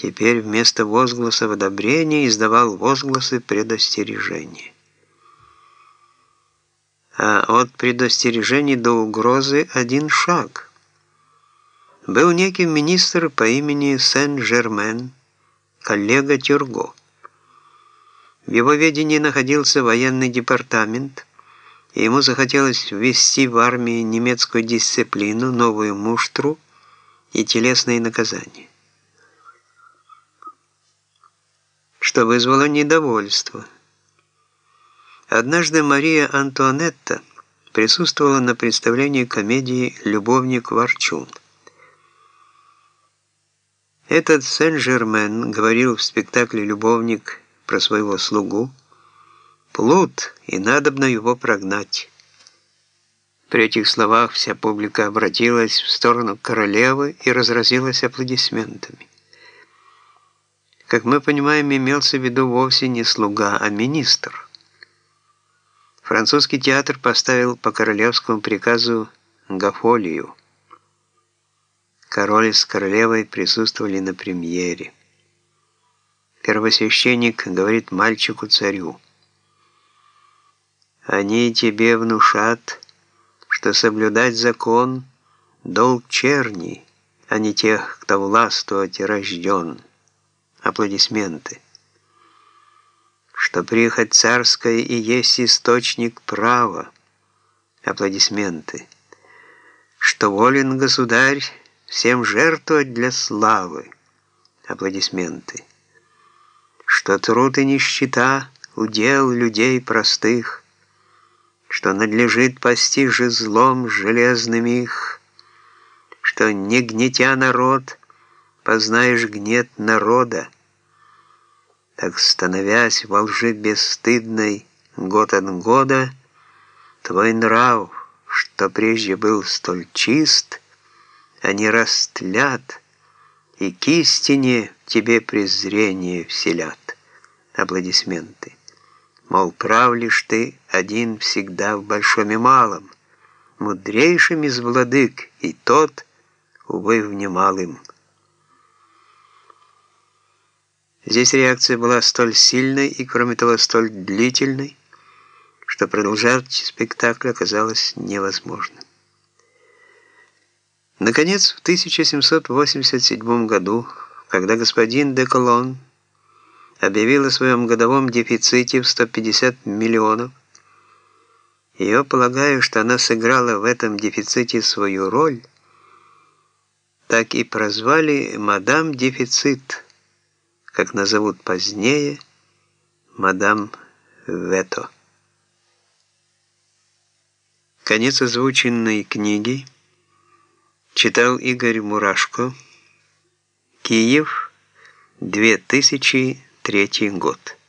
теперь вместо возгласов одобрения издавал возгласы предостережения. А от предостережений до угрозы один шаг. Был некий министр по имени Сен-Жермен, коллега Тюрго. В его ведении находился военный департамент, и ему захотелось ввести в армии немецкую дисциплину, новую муштру и телесные наказания. Что вызвало недовольство. Однажды Мария Антуанетта присутствовала на представлении комедии «Любовник Ворчун». Этот Сен-Жермен говорил в спектакле «Любовник» про своего слугу «Плут, и надобно его прогнать». При этих словах вся публика обратилась в сторону королевы и разразилась аплодисментами. Как мы понимаем, имелся в виду вовсе не слуга, а министр. Французский театр поставил по королевскому приказу Гафолию. Король с королевой присутствовали на премьере. Первосвященник говорит мальчику-царю, «Они тебе внушат, что соблюдать закон – долг черни, а не тех, кто властвовать рожден». Аплодисменты. Что прихоть царская и есть источник права. Аплодисменты. Что волен государь всем жертвовать для славы. Аплодисменты. Что труд и нищета удел людей простых, что надлежит пасти же злом железным их, что не гнетя народ, познаешь гнет народа, так, становясь во лжи бесстыдной год от года, твой нрав, что прежде был столь чист, они растлят, и к истине тебе презрение вселят. Аплодисменты. Мол, прав лишь ты один всегда в большом и малом, мудрейшим из владык, и тот, увы, в немалым. Здесь реакция была столь сильной и, кроме того, столь длительной, что продолжать спектакль оказалось невозможным. Наконец, в 1787 году, когда господин де Колон объявил о своем годовом дефиците в 150 миллионов, ее полагаю, что она сыграла в этом дефиците свою роль, так и прозвали «Мадам Дефицит», как назовут позднее, мадам Вето. Конец озвученной книги читал Игорь Мурашко. Киев, 2003 год.